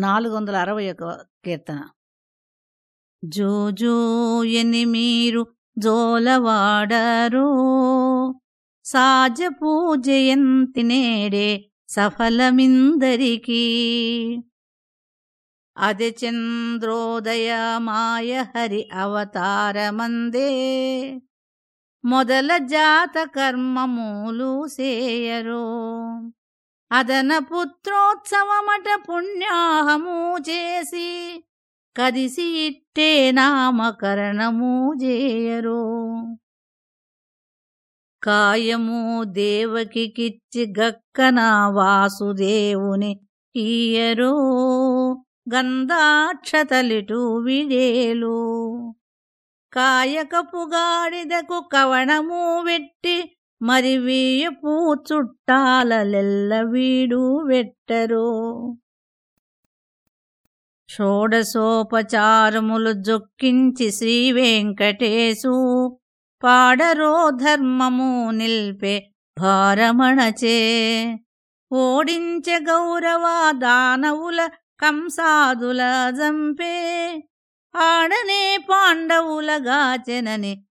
నాలుగు వందల అరవై ఒక కీర్తన. జోజో ఎని మీరు జోలవాడరో సాజ పూజయంతి నేడే సఫలమిందరికీ. అది చంద్రోదయ మాయ హరి అవతారమందే మొదల జాత కర్మమూలు సేయరో. అదన పుత్రోత్సవమట పుణ్యాహము చేసి కదిసి ఇట్టే నామకరణము చేయరు కాయము దేవకికిచ్చి గక్కన వాసుదేవుని ఈయరో గంధాక్షతలిటు విడేలు. కాయకపు గాడిదకు కవణము వెట్టి మరి వీయపు చుట్టాలెల్ల వీడు వెట్టరు. షోడసోపచారములు జొక్కించి శ్రీ వెంకటేశు పాడరో ధర్మము నిల్పే భారమణచే. ఓడించె గౌరవ దానవుల కంసాదుల జంపే. ఆడనే పాండవుల గాచెనని